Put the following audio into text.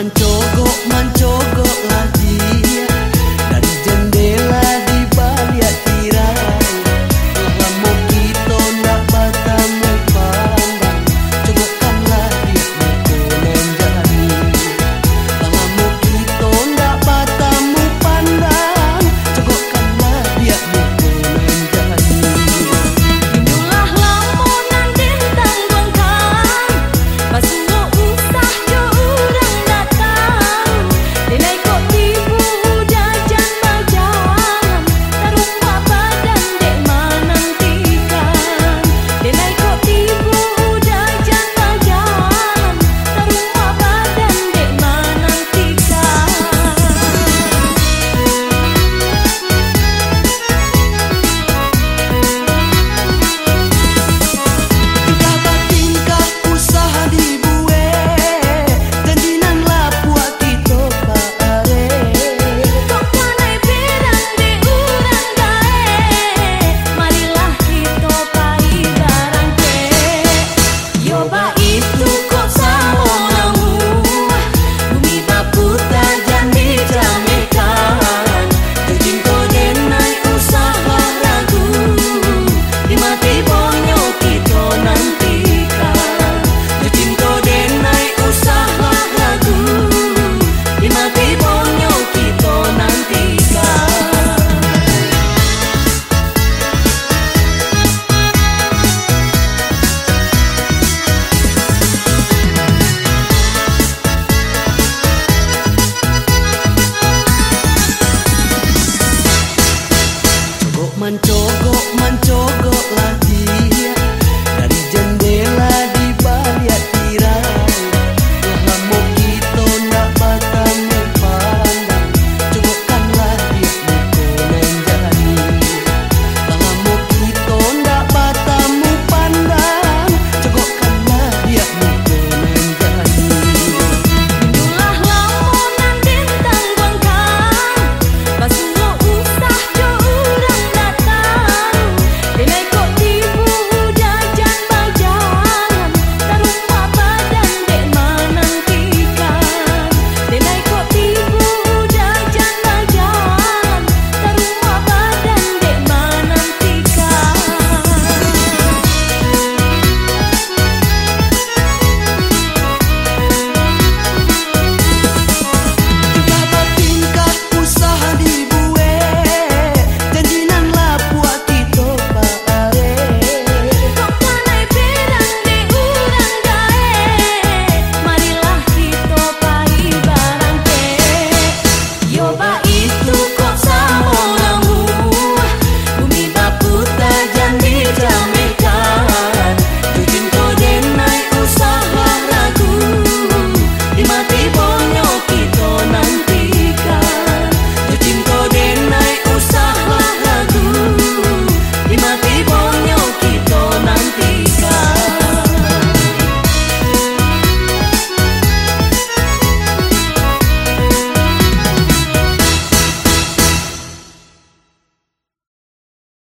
mancogok mancogok on.